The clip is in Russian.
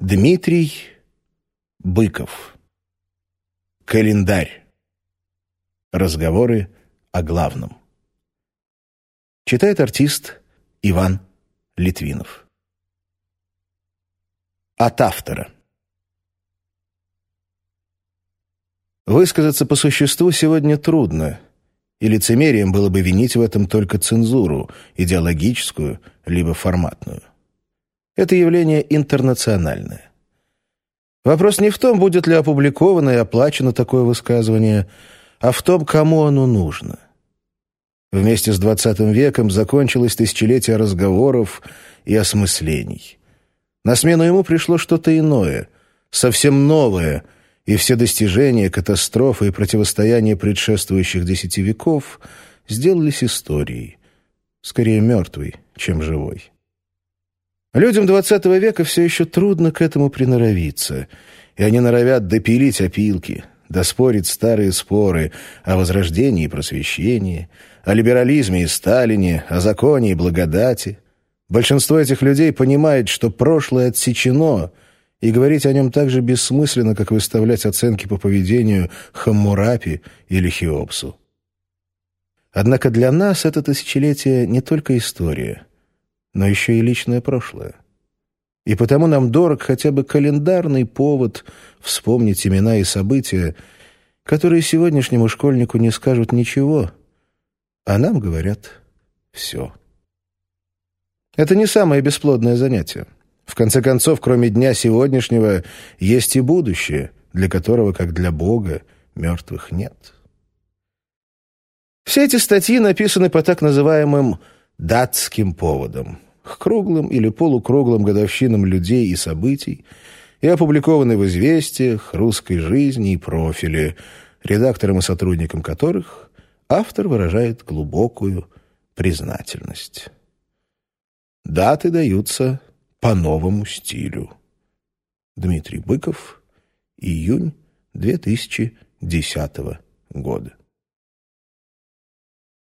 Дмитрий Быков. Календарь. Разговоры о главном. Читает артист Иван Литвинов. От автора Высказаться по существу сегодня трудно, и лицемерием было бы винить в этом только цензуру, идеологическую либо форматную. Это явление интернациональное. Вопрос не в том, будет ли опубликовано и оплачено такое высказывание, а в том, кому оно нужно. Вместе с XX веком закончилось тысячелетие разговоров и осмыслений. На смену ему пришло что-то иное, совсем новое, и все достижения, катастрофы и противостояния предшествующих десяти веков сделались историей, скорее мертвой, чем живой. Людям XX века все еще трудно к этому приноровиться, и они норовят допилить опилки, доспорить старые споры о возрождении и просвещении, о либерализме и Сталине, о законе и благодати. Большинство этих людей понимает, что прошлое отсечено, и говорить о нем так же бессмысленно, как выставлять оценки по поведению Хаммурапи или Хеопсу. Однако для нас это тысячелетие не только история — но еще и личное прошлое. И потому нам дорог хотя бы календарный повод вспомнить имена и события, которые сегодняшнему школьнику не скажут ничего, а нам говорят все. Это не самое бесплодное занятие. В конце концов, кроме дня сегодняшнего, есть и будущее, для которого, как для Бога, мертвых нет. Все эти статьи написаны по так называемым датским поводам, к круглым или полукруглым годовщинам людей и событий, и опубликованы в «Известиях», «Русской жизни» и «Профиле», редакторам и сотрудникам которых автор выражает глубокую признательность. Даты даются по новому стилю. Дмитрий Быков, июнь 2010 года.